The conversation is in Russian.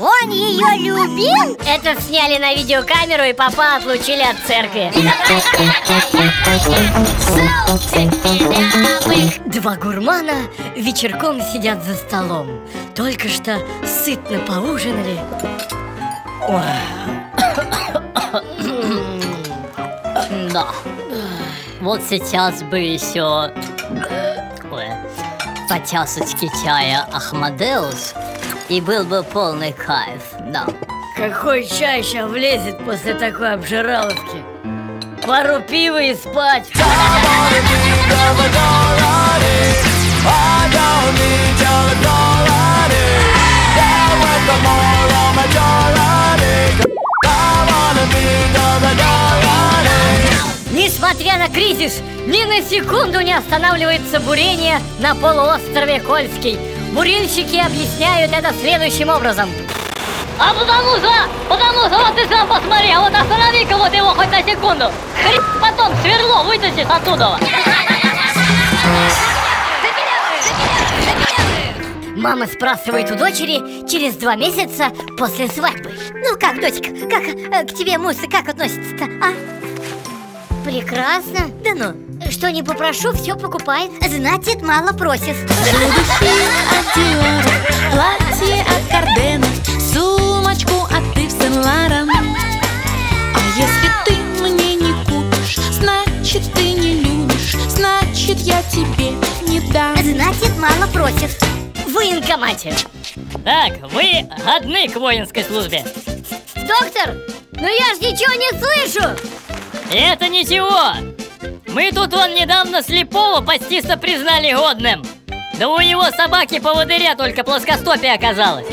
Он ее любил? Это сняли на видеокамеру и папа отлучили от церкви. Два гурмана вечерком сидят за столом. Только что сытно поужинали. Да. Вот сейчас бы еще по чашечке чая Ахмадеус и был бы полный кайф, да. Какой чай сейчас влезет после такой обжираловки? Пару пива и спать. Несмотря на кризис, ни на секунду не останавливается бурение на полуострове Кольский. Бурильщики объясняют это следующим образом. А потому что, потому что вот ты сам посмотри, а вот останови-ка вот его хоть на секунду. Хрен потом сверло вытащишь оттуда. Мама спрашивает у дочери через два месяца после свадьбы. Ну как, дочка, как э, к тебе мусы как относится-то, а? Прекрасно. Да ну, Что не попрошу, все покупает. значит, мало просишь от Диора, платье от Кардена, сумочку от Ив Сен Лоран. А если ты мне не купишь, значит ты не любишь, значит я тебе не дам. Значит, мало просишь В военкомате. Так, вы одни к воинской службе. Доктор, ну я ж ничего не слышу. Это ничего. Мы тут вон недавно слепого почти-то признали годным. Да у его собаки поводыря только плоскостопие оказалось.